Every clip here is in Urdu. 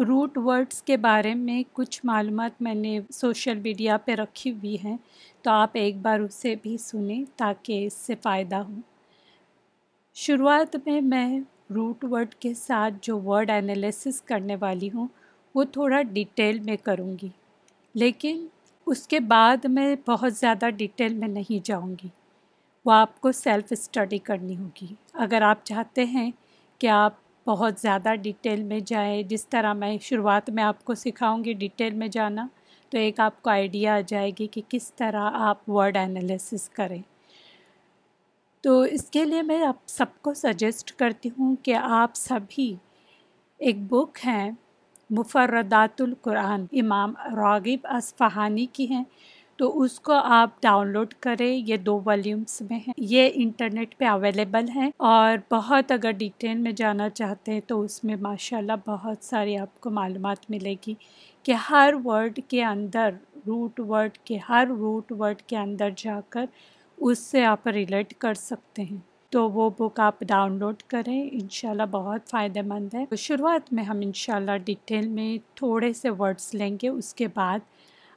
روٹ ورڈز کے بارے میں کچھ معلومات میں نے سوشل میڈیا پہ رکھی ہوئی ہیں، تو آپ ایک بار اسے بھی سنیں تاکہ اس سے فائدہ ہو۔ شروعات میں میں روٹ ورڈ کے ساتھ جو ورڈ انالیسس کرنے والی ہوں، وہ تھوڑا ڈیٹیل میں کروں گی۔ لیکن اس کے بعد میں بہت زیادہ ڈیٹیل میں نہیں جاؤں گی۔ وہ آپ کو سیلف اسٹڈی کرنی ہوگی۔ اگر آپ چاہتے ہیں کہ آپ بہت زیادہ ڈیٹیل میں جائیں جس طرح میں شروعات میں آپ کو سکھاؤں گی ڈیٹیل میں جانا، تو ایک آپ کو آئیڈیا آ جائے گی کہ کس طرح آپ ورڈ انالیسس کریں۔ تو اس کے لیے میں آپ سب کو سجیسٹ کرتی ہوں کہ آپ سبھی ایک بک ہیں مفردات القرآن امام راغب اصفہانی کی ہیں۔ تو اس کو آپ ڈاؤن لوڈ کریں، یہ دو والیومس میں ہیں۔ یہ انٹرنیٹ پہ اویلیبل ہیں اور بہت اگر ڈیٹیل میں جانا چاہتے ہیں تو اس میں ماشاء اللہ بہت ساری آپ کو معلومات ملے گی کہ ہر ورڈ کے اندر روٹ ورڈ کے، ہر روٹ ورڈ کے اندر جا کر اس سے آپ ریلیٹ کر سکتے ہیں۔ تو وہ بک آپ ڈاؤن لوڈ کریں، انشاءاللہ بہت فائدہ مند ہے۔ شروعات میں ہم انشاءاللہ ڈیٹیل میں تھوڑے سے ورڈز لیں گے، اس کے بعد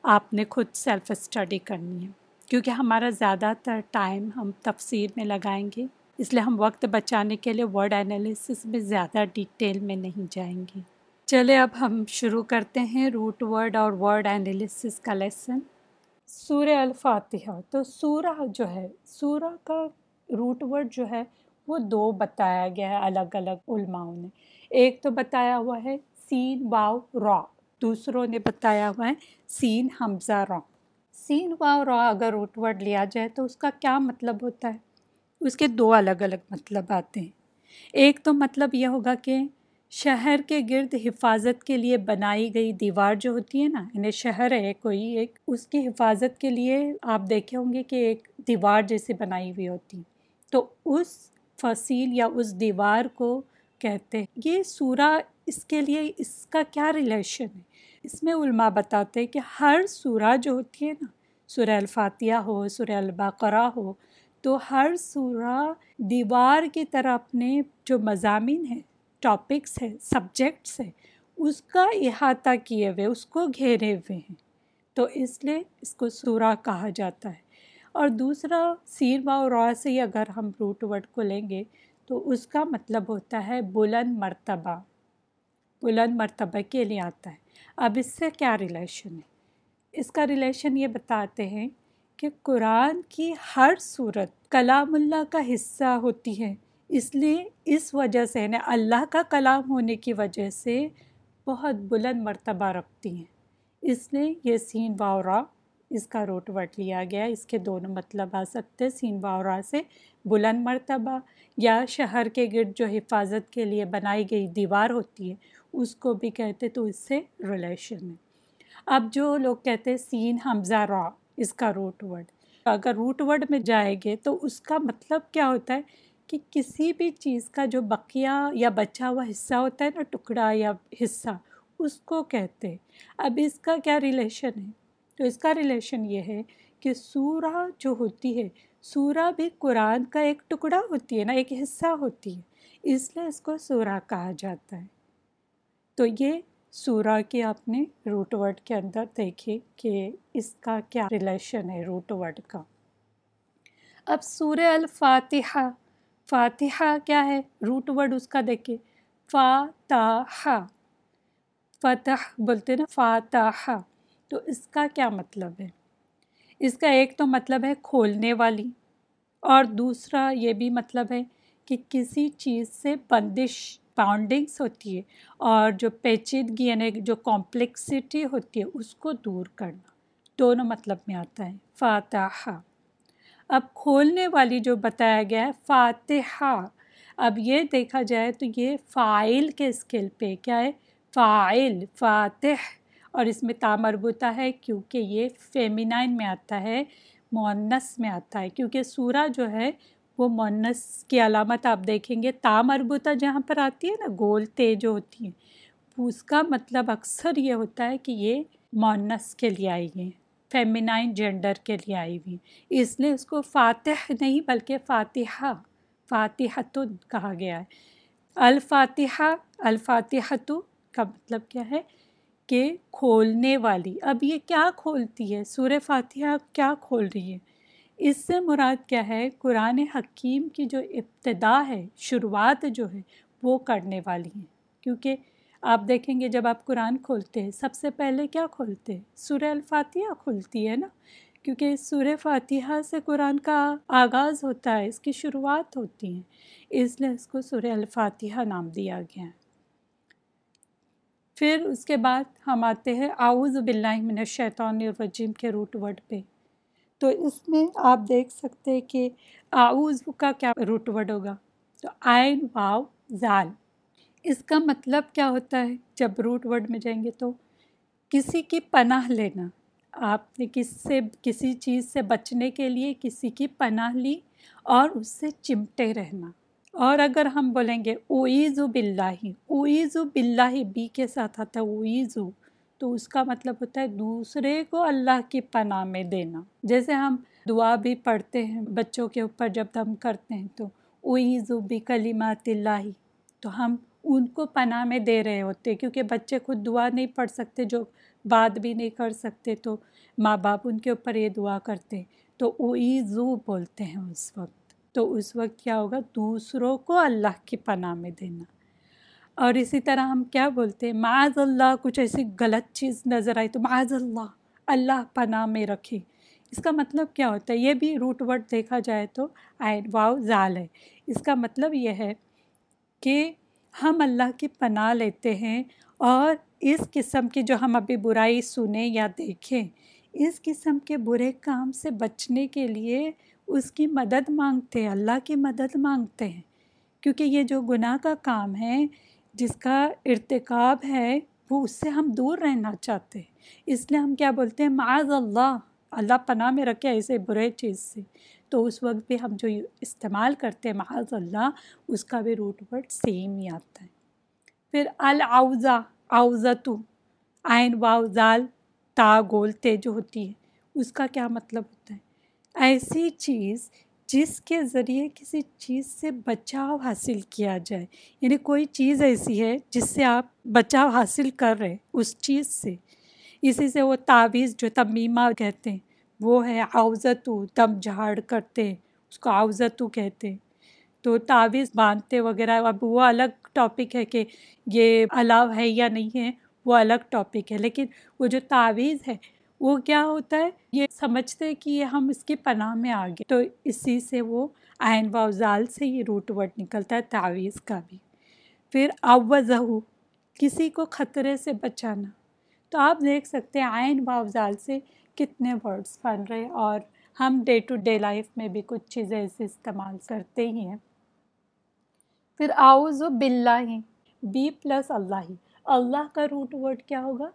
آپ نے خود سیلف اسٹڈی کرنی ہے۔ کیونکہ ہمارا زیادہ تر ٹائم ہم تفسیر میں لگائیں گے۔ اس لیے ہم وقت بچانے کے لیے ورڈ انالیسس میں زیادہ ڈیٹیل میں نہیں جائیں گے۔ چلے اب ہم شروع کرتے ہیں روٹ ورڈ اور ورڈ انالیسس کا لیسن سورہ الفاتحہ۔ تو سورہ جو ہے، سورہ کا روٹ ورڈ جو ہے، وہ دو بتایا گیا ہے الگ الگ علماؤں نے۔ ایک تو بتایا ہوا ہے، سین واؤ را۔ دوسروں نے بتایا ہوا ہے، سین، حمزہ، را۔ سین واؤ را اگر روٹ ورڈ لیا جائے تو اس کا کیا مطلب ہوتا ہے؟ اس کے دو الگ الگ مطلب آتے ہیں۔ ایک تو مطلب یہ ہوگا کہ شہر کے گرد حفاظت کے لیے بنائی گئی دیوار جو ہوتی ہے نا انہیں شہر ہے، کوئی ایک، اس کی حفاظت کے لیے آپ دیکھے ہوں گے کہ ایک دیوار جیسے بنائی ہوئی ہوتی تو اس فصیل یا اس دیوار کو کہتے ہیں۔ یہ سورہ اس کے لیے اس کا کیا ریلیشن ہے؟ اس میں علماء بتاتے کہ ہر سورہ جو ہوتی ہے نا، سورہ الفاتحہ ہو، سورہ البقرہ ہو، تو ہر سورہ دیوار کی طرح اپنے جو مضامین ہیں ٹاپکس ہے سبجیکٹس ہے اس کا احاطہ کیے ہوئے، اس کو گھیرے ہوئے ہیں۔ تو اس لیے اس کو سورہ کہا جاتا ہے۔ اور دوسرا سیر و را سے ہی اگر ہم روٹ ورڈ کو لیں گے، تو اس کا مطلب ہوتا ہے بلند مرتبہ۔ بلند مرتبہ کے لیے آتا ہے۔ اب اس سے کیا ریلیشن ہے؟ اس کا ریلیشن یہ بتاتے ہیں کہ قرآن کی ہر صورت کلام اللہ کا حصہ ہوتی ہے۔ اس لیے اس وجہ سے یعنی اللہ کا کلام ہونے کی وجہ سے بہت بلند مرتبہ رکھتی ہیں۔ اس لیے یہ سین واورا، اس کا روٹ وٹ لیا گیا، اس کے دونوں مطلب آ سکتے سین واورا سے بلند مرتبہ یا شہر کے گرد جو حفاظت کے لیے بنائی گئی دیوار ہوتی ہے اس کو بھی کہتے تو اس سے ریلیشن ہے۔ اب جو لوگ کہتے ہیں سین حمزہ را، اس کا روٹ ورڈ اگر روٹ ورڈ میں جائیں گے تو اس کا مطلب کیا ہوتا ہے کہ کسی بھی چیز کا جو بقیہ یا بچا ہوا حصہ ہوتا ہے نا، ٹکڑا یا حصہ، اس کو کہتے اب اس کا کیا ریلیشن ہے؟ تو اس کا ریلیشن یہ ہے کہ سورہ جو ہوتی ہے، سورہ بھی قرآن کا ایک ٹکڑا ہوتی ہے نا، ایک حصہ ہوتی ہے۔ اس لیے اس کو سورہ کہا جاتا ہے۔ تو یہ سورہ کے آپ نے روٹ ورڈ کے اندر دیکھے کہ اس کا کیا ریلیشن ہے روٹ ورڈ کا۔ اب سورہ الفاتحہ، فاتحہ کیا ہے؟ روٹ ورڈ اس کا دیکھیے فاتحہ، فتح بولتے نا، فاتحہ۔ تو اس کا کیا مطلب ہے؟ اس کا ایک تو مطلب ہے کھولنے والی، اور دوسرا یہ بھی مطلب ہے کہ کسی چیز سے بندش باؤنڈنگس ہوتی ہے اور جو پیچیدگی یعنی جو کمپلیکسٹی ہوتی ہے اس کو دور کرنا، دونوں مطلب میں آتا ہے۔ فاتحہ۔ اب کھولنے والی جو بتایا گیا ہے، فاتحہ۔ اب یہ دیکھا جائے تو یہ فائل کے اسکیل پہ کیا ہے؟ فائل، فاتح۔ اور اس میں تامربوطہ ہے کیونکہ یہ فیمینائن میں آتا ہے، مونس میں آتا ہے۔ کیونکہ سورہ جو ہے وہ مونس کی علامت آپ دیکھیں گے تامربوطہ جہاں پر آتی ہے نا، گول تے جو ہوتی ہیں۔ اس کا مطلب اکثر یہ ہوتا ہے کہ یہ مونس کے لیے آئی ہیں فیمینائن جینڈر کے لیے آئی ہوئی ہیں۔ اس لیے اس کو فاتح نہیں بلکہ فاتحہ فاتحہ تو کہا گیا ہے۔ الفاتحہ الفاتحہ تو کا مطلب کیا ہے؟ کہ کھولنے والی۔ اب یہ کیا کھولتی ہے؟ سورہ فاتحہ کیا کھول رہی ہے؟ اس سے مراد کیا ہے؟ قرآن حکیم کی جو ابتدا ہے، شروعات جو ہے، وہ کرنے والی ہیں۔ کیونکہ آپ دیکھیں گے جب آپ قرآن کھولتے ہیں، سب سے پہلے کیا کھولتے ہیں؟ سورہ الفاتحہ کھلتی ہے نا؟ کیونکہ سورہ فاتحہ سے قرآن کا آغاز ہوتا ہے، اس کی شروعات ہوتی ہیں، اس لیے اس کو سورہ الفاتحہ نام دیا گیا ہے۔ پھر اس کے بعد ہم آتے ہیں آؤز باللہ من الشیطان الرجیم کے روٹ ورڈ پہ۔ تو اس میں آپ دیکھ سکتے کہ آؤز کا کیا روٹ ورڈ ہوگا؟ تو آئین واؤ زال۔ اس کا مطلب کیا ہوتا ہے؟ جب روٹ ورڈ میں جائیں گے تو کسی کی پناہ لینا۔ آپ نے کس سے، کسی چیز سے بچنے کے لیے کسی کی پناہ لی اور اس سے چمٹے رہنا۔ اور اگر ہم بولیں گے اویزو بلّہ اویزو بلّہ بی کے ساتھ آتا ہے اویزو تو اس کا مطلب ہوتا ہے دوسرے کو اللہ کی پناہ میں دینا۔ جیسے ہم دعا بھی پڑھتے ہیں بچوں کے اوپر جب ہم کرتے ہیں تو اویزو بھی کلیمات اللہ۔ تو ہم ان کو پناہ میں دے رہے ہوتے کیونکہ بچے خود دعا نہیں پڑھ سکتے، جو بات بھی نہیں کر سکتے تو ماں باپ ان کے اوپر یہ دعا کرتے تو اویزو بولتے ہیں اس وقت۔ تو اس وقت کیا ہوگا؟ دوسروں کو اللہ کی پناہ میں دینا۔ اور اسی طرح ہم کیا بولتے ہیں؟ معاذ اللہ، کچھ ایسی غلط چیز نظر آئی تو معاذ اللہ اللہ پناہ میں رکھے اس کا مطلب کیا ہوتا ہے؟ یہ بھی روٹ ورڈ دیکھا جائے تو آئین واؤ زال ہے۔ اس کا مطلب یہ ہے کہ ہم اللہ کی پناہ لیتے ہیں اور اس قسم کی جو ہم ابھی برائی سنیں یا دیکھیں، اس قسم کے برے کام سے بچنے کے لیے اس کی مدد مانگتے ہیں، اللہ کی مدد مانگتے ہیں۔ کیونکہ یہ جو گناہ کا کام ہے جس کا ارتکاب ہے، وہ اس سے ہم دور رہنا چاہتے ہیں۔ اس لیے ہم کیا بولتے ہیں؟ معاذ اللہ۔ اللہ پناہ میں رکھے ایسے برے چیز سے۔ تو اس وقت بھی ہم جو استعمال کرتے ہیں معاذ اللہ، اس کا بھی روٹ ورڈ سیم ہی آتا ہے۔ پھر العوضہ اوزتو آئین واؤزال تا گولتے جو ہوتی ہے، اس کا کیا مطلب ہوتا ہے؟ ایسی چیز جس کے ذریعے کسی چیز سے بچاؤ حاصل کیا جائے۔ یعنی کوئی چیز ایسی ہے جس سے آپ بچاؤ حاصل کر رہے اس چیز سے۔ اسی سے وہ تعویذ جو تمیمہ کہتے ہیں، وہ ہے اوزتو دم جھاڑ کرتے ہیں، اس کو اوزتو کہتے ہیں۔ تو تعویذ باندھتے وغیرہ، اب وہ الگ ٹاپک ہے کہ یہ الاؤ ہے یا نہیں ہے، وہ الگ ٹاپک ہے۔ لیکن وہ جو تعویذ ہے وہ کیا ہوتا ہے؟ یہ سمجھتے کہ یہ ہم اس کی پناہ میں آ گئے۔ تو اسی سے وہ آئین و واؤزال سے یہ روٹ ورڈ نکلتا ہے، تعویذ کا بھی۔ پھر اوزہ کسی کو خطرے سے بچانا۔ تو آپ دیکھ سکتے ہیں آئین واؤزال سے کتنے ورڈس بن رہے اور ہم ڈے ٹو ڈے لائف میں بھی کچھ چیزیں ایسے استعمال کرتے ہی ہیں۔ پھر آؤز و بلّہ بی پلس اللہ۔ ہی اللہ کا روٹ ورڈ کیا ہوگا؟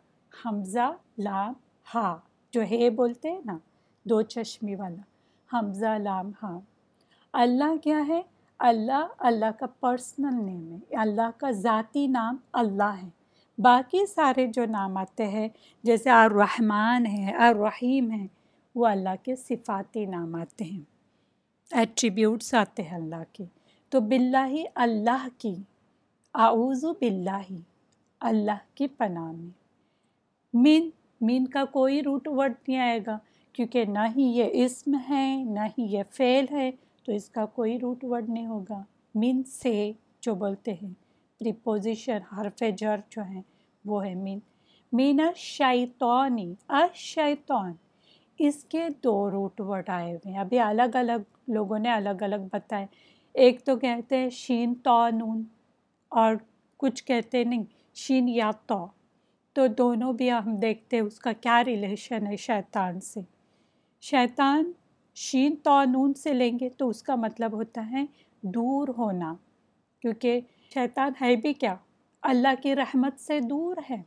حمزہ، لام۔ ہا جو ہے بولتے ہیں نا، دو چشمی والا، حمزہ لام ہاں۔ اللہ کیا ہے؟ اللہ اللہ کا پرسنل نیم ہے۔ اللہ کا ذاتی نام اللہ ہے۔ باقی سارے جو نام آتے ہیں، جیسے الرحمن ہے، الرحیم ہے، وہ اللہ کے صفاتی نام آتے ہیں۔ ایٹریبیوٹس آتے ہیں اللہ کے۔ تو بلّہ اللہ کی، اعوذ باللہ، اللہ کی پناہ میں۔ من مین کا کوئی روٹ ورڈ نہیں آئے گا، کیونکہ نہ ہی یہ اسم ہے، نہ ہی یہ فعل ہے، تو اس کا کوئی روٹ ورڈ نہیں ہوگا۔ مین سے جو بولتے ہیں پریپوزیشن حرف جر جو ہیں، وہ ہے مین۔ مین شیطانی اشیطان اس کے دو روٹ ورڈ آئے ہوئے ہیں۔ ابھی الگ الگ لوگوں نے الگ الگ بتائے۔ ایک تو کہتے ہیں شین تو نون اور کچھ کہتے نہیں، شین یا تو تو دونوں بھی ہم دیکھتے اس کا کیا ریلیشن ہے شیطان سے۔ شیطان شین نون سے لیں گے تو اس کا مطلب ہوتا ہے دور ہونا۔ کیونکہ شیطان ہے بھی کیا؟ اللہ کی رحمت سے دور ہے۔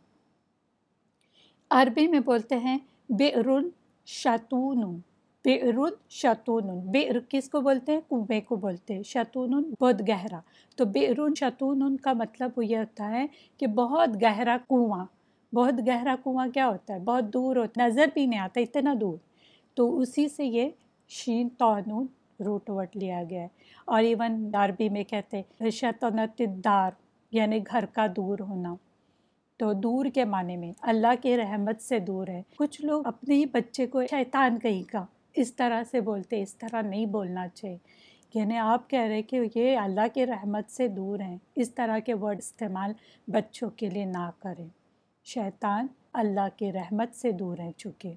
عربی میں بولتے ہیں بے ارن شتون بے ارن بے کس کو بولتے ہیں؟ کنویں کو بولتے ہیں۔ شتون بہت گہرا۔ تو بے ارن کا مطلب یہ ہوتا ہے کہ بہت گہرا کنواں۔ بہت گہرا کنواں کیا ہوتا ہے؟ بہت دور ہوتا ہے، نظر بھی نہیں آتا، اتنا دور۔ تو اسی سے یہ شین تونون روٹ وٹ لیا گیا ہے۔ اور ایون عربی میں کہتے ہیں دار یعنی گھر کا دور ہونا۔ تو دور کے معنی میں اللہ کے رحمت سے دور ہے۔ کچھ لوگ اپنے ہی بچے کو شیطان کہیں کا اس طرح سے بولتے، اس طرح نہیں بولنا چاہیے۔ یعنی آپ کہہ رہے کہ یہ اللہ کے رحمت سے دور ہیں۔ اس طرح کے ورڈ استعمال بچوں کے لیے نہ کریں۔ شیطان اللہ کے رحمت سے دور ہیں چکے۔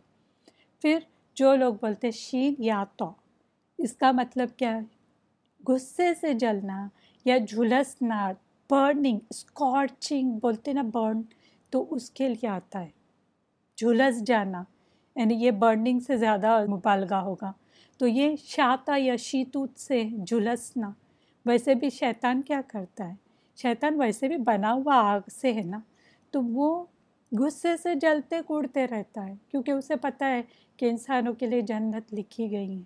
پھر جو لوگ بولتے شین یا تو، اس کا مطلب کیا ہے؟ غصے سے جلنا یا جھلسنا برننگ اسکارچنگ بولتے نا برن تو اس کے لیے آتا ہے۔ جھلس جانا یعنی یہ برننگ سے زیادہ مبالغہ ہوگا۔ تو یہ شاتا یا شیتوت سے جھلسنا۔ ویسے بھی شیطان کیا کرتا ہے؟ شیطان ویسے بھی بنا ہوا آگ سے ہے نا۔ تو وہ غصے سے جلتے کوڑتے رہتا ہے، کیونکہ اسے پتہ ہے کہ انسانوں کے لیے جنت لکھی گئی ہے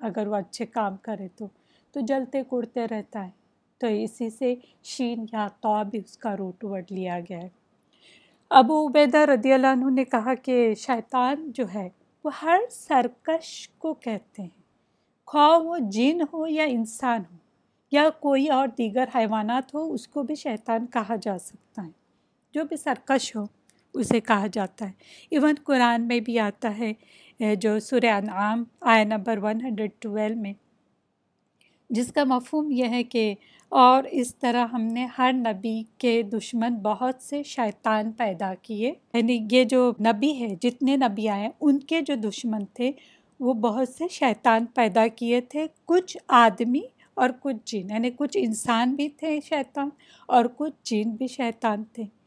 اگر وہ اچھے کام کرے تو تو جلتے کوڑتے رہتا ہے۔ تو اسی سے شین یا تو بھی اس کا روٹ ورڈ لیا گیا ہے۔ ابو عبیدہ رضی اللہ عنہ نے کہا کہ شیطان جو ہے، وہ ہر سرکش کو کہتے ہیں۔ خواہ وہ جن ہو یا انسان ہو، یا کوئی اور دیگر حیوانات ہو، اس کو بھی شیطان کہا جا سکتا ہے۔ جو بھی سرکش ہو اسے کہا جاتا ہے۔ ایون قرآن میں بھی آتا ہے جو سورہ انعام آئے نمبر ون ہنڈریڈ ٹویلو میں۔ جس کا مفہوم یہ ہے کہ اور اس طرح ہم نے ہر نبی کے دشمن بہت سے شیطان پیدا کیے۔ یعنی یہ جو نبی ہے، جتنے نبی آئے ان کے جو دشمن تھے، وہ بہت سے شیطان پیدا کیے تھے۔ کچھ آدمی اور کچھ جن یعنی کچھ انسان بھی تھے شیطان اور کچھ جن بھی شیطان تھے۔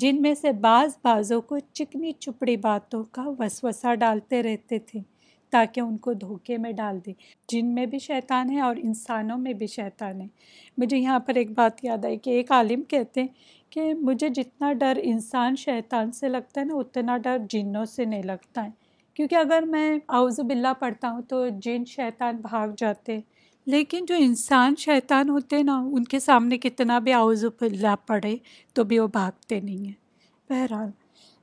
جن میں سے بعض بعضوں کو چکنی چپڑی باتوں کا وسوسہ ڈالتے رہتے تھے تاکہ ان کو دھوکے میں ڈال دے۔ جن میں بھی شیطان ہے اور انسانوں میں بھی شیطان ہے۔ مجھے یہاں پر ایک بات یاد آئی کہ ایک عالم کہتے ہیں کہ مجھے جتنا ڈر انسان شیطان سے لگتا ہے نا، اتنا ڈر جنوں سے نہیں لگتا ہے۔ کیونکہ اگر میں اعوذ باللہ پڑھتا ہوں تو جن شیطان بھاگ جاتے لیکن جو انسان شیطان ہوتے نا، ان کے سامنے کتنا بھی اعوذ باللہ پڑھے تو بھی وہ بھاگتے نہیں ہیں۔ بہرحال،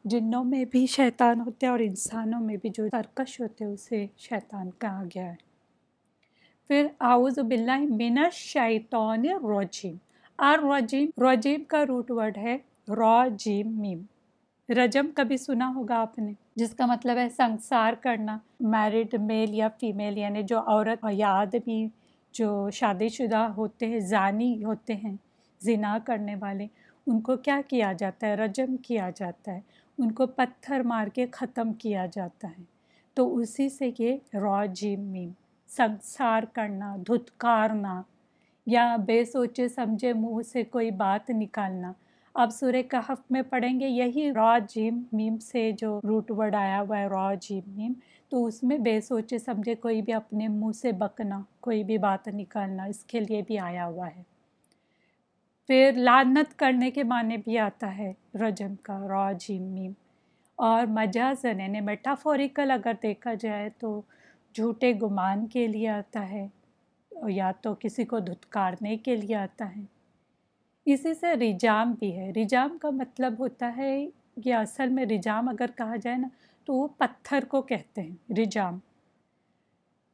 جنوں میں بھی شیطان ہوتے ہیں اور انسانوں میں بھی جو ترکش ہوتے ہیں، اسے شیطان کہا گیا ہے۔ پھر اعوذ باللہ من الشیطان الرجیم۔ اور رجیم رجیم کا روٹ ورڈ ہے را جیم میم۔ رجم کبھی سنا ہوگا آپ نے؟ جس کا مطلب ہے سنسار کرنا، میرڈ میل یا فیمیل یعنی جو عورت یا آدمی جو شادی شدہ ہوتے ہیں، زانی ہوتے ہیں، زنا کرنے والے، ان کو کیا کیا جاتا ہے؟ رجم کیا جاتا ہے۔ ان کو پتھر مار کے ختم کیا جاتا ہے۔ تو اسی سے یہ را جیم میم، سنسار کرنا، دھتکارنا یا بے سوچے سمجھے منہ سے کوئی بات نکالنا۔ اب سورہ کہف میں پڑھیں گے، یہی را جیم میم سے جو روٹ ورڈ آیا ہوا ہے، را جیم میم۔ تو اس میں بے سوچے سمجھے کوئی بھی اپنے منہ سے بکنا، کوئی بھی بات نکالنا اس کے لیے بھی آیا ہوا ہے۔ پھر لانت کرنے کے معنی بھی آتا ہے رجم کا، را، جیم، میم۔ اور مجازن یعنی میٹافوریکل اگر دیکھا جائے تو جھوٹے گمان کے لیے آتا ہے یا تو کسی کو دھتکارنے کے لیے آتا ہے۔ اسی سے رجام بھی ہے۔ رجام کا مطلب ہوتا ہے کہ اصل میں رجام اگر کہا جائے نا تو وہ پتھر کو کہتے ہیں، رجام۔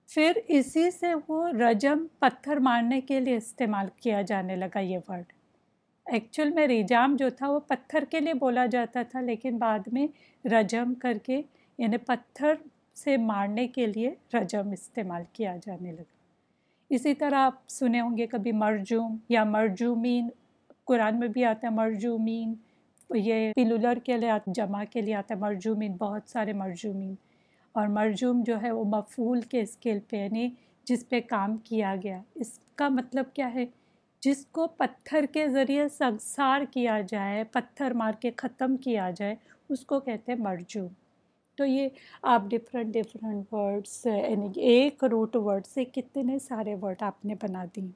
پھر اسی سے وہ رجم پتھر مارنے کے لیے استعمال کیا جانے لگا یہ ورڈ ایکچوئل میں رجام جو تھا وہ پتھر کے لیے بولا جاتا تھا، لیکن بعد میں رجم کر کے یعنی پتھر سے مارنے کے لیے رجم استعمال کیا جانے لگا۔ اسی طرح آپ سنے ہوں گے کبھی مرجوم یا مرجومین۔ قرآن میں بھی آتا ہے مرجومین۔ یہ پلولر کے لیے جمع کے لیے آتا ہے، مرجومین، بہت سارے مرجومین۔ اور مرجوم جو ہے وہ مفول کے اسکیل پہ یعنی جس پہ کام کیا گیا۔ اس کا مطلب کیا ہے؟ جس کو پتھر کے ذریعے سنسار کیا جائے، پتھر مار کے ختم کیا جائے، اس کو کہتے ہیں مرجوم۔ تو یہ آپ ڈفرینٹ ڈفرینٹ ورڈس یعنی ایک روٹ ورڈ سے کتنے سارے ورڈ آپ نے بنا دی